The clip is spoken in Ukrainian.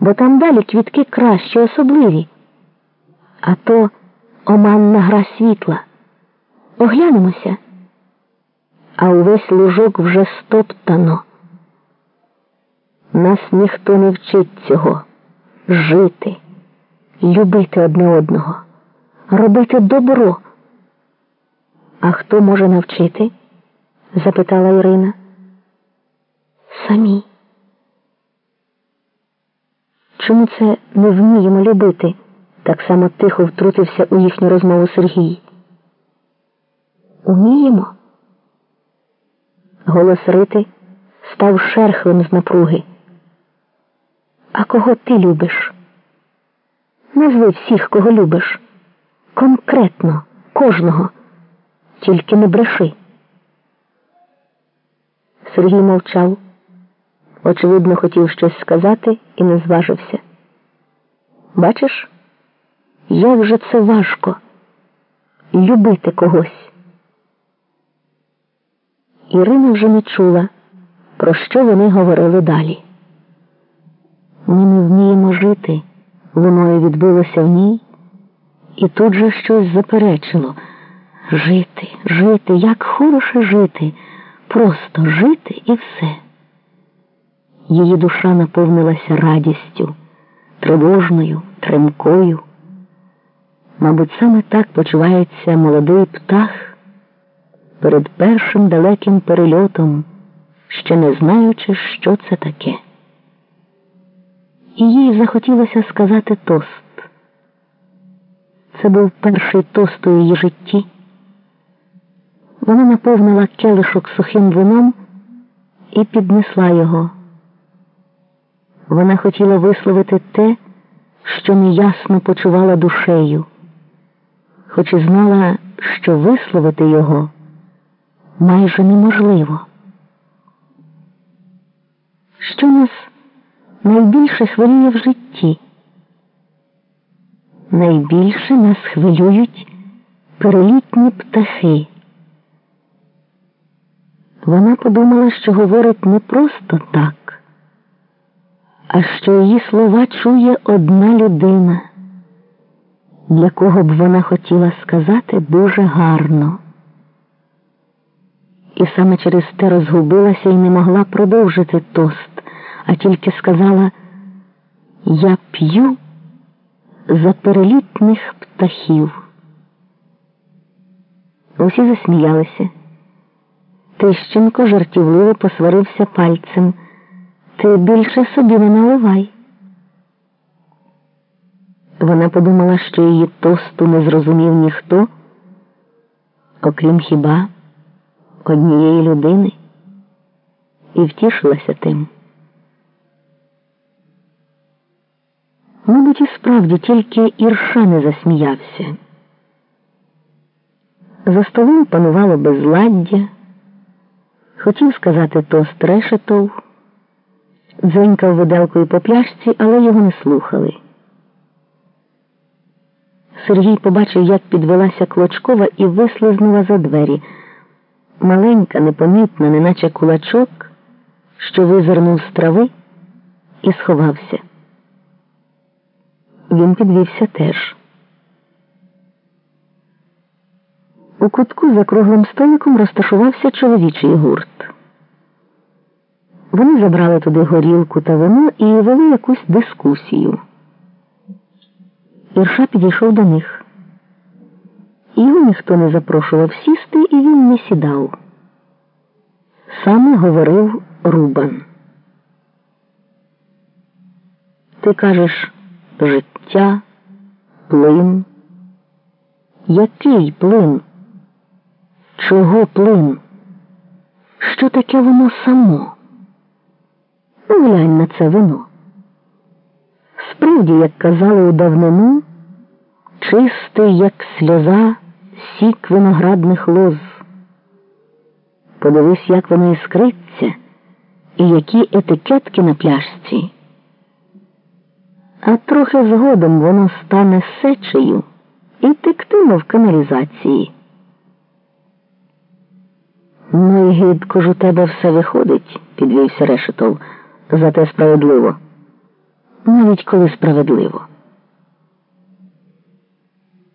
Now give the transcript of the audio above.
бо там далі квітки кращі, особливі. А то оманна гра світла. Оглянемося, а увесь лужок вже стоптано. Нас ніхто не вчить цього жити, любити одне одного, робити добро. А хто може навчити? запитала Ірина. Самі. Чому це не вміємо любити? Так само тихо втрутився у їхню розмову Сергій. Уміємо? Голос Рити став шерхлим з напруги. А кого ти любиш? Назви всіх, кого любиш. Конкретно, кожного, тільки не бреши. Сергій мовчав. Очевидно, хотів щось сказати і не зважився. Бачиш, як же це важко любити когось. Ірина вже не чула, про що вони говорили далі. Ми не вміємо жити, луною відбилося в ній, і тут же щось заперечило жити, жити, як хороше жити, просто жити і все. Її душа наповнилася радістю, тривожною, тремкою. Мабуть, саме так почувається молодий птах перед першим далеким перельотом, ще не знаючи, що це таке. І їй захотілося сказати тост. Це був перший тост у її житті. Вона наповнила келишок сухим вином і піднесла його. Вона хотіла висловити те, що неясно почувала душею, хоч і знала, що висловити його майже неможливо. Що нас найбільше хвилює в житті? Найбільше нас хвилюють перелітні птахи. Вона подумала, що говорить не просто так а що її слова чує одна людина, для кого б вона хотіла сказати дуже гарно. І саме через те розгубилася і не могла продовжити тост, а тільки сказала Я п'ю за перелітних птахів. Усі засміялися. Тищенко жартівливо посварився пальцем. Ти більше собі не наливай. Вона подумала, що її тосту не зрозумів ніхто, окрім хіба однієї людини, і втішилася тим. Мабуть, і справді тільки Ірша не засміявся. За столом панувало безладдя, хотів сказати тост решетов дзенькав виделкою по пляшці, але його не слухали. Сергій побачив, як підвелася Клочкова і вислизнула за двері. Маленька, непомітна, неначе кулачок, що визирнув з трави і сховався. Він підвівся теж. У кутку за круглим столиком розташувався чоловічий гурт. Вони забрали туди горілку та вино і вели якусь дискусію. Ірша підійшов до них. Його ніхто не запрошував сісти, і він не сідав. Саме говорив Рубан. Ти кажеш життя, плин. Який плин? Чого плин? Що таке воно само? Глянь на це вино. Справді, як казали у давнину, чистий, як сльоза, сік виноградних лоз. Подивись, як воно іскриться, і які етикетки на пляшці. А трохи згодом воно стане сечею і тектиме в каналізації. Ну гидко ж у тебе все виходить, підвівся решетов зате справедливо. навіть коли справедливо.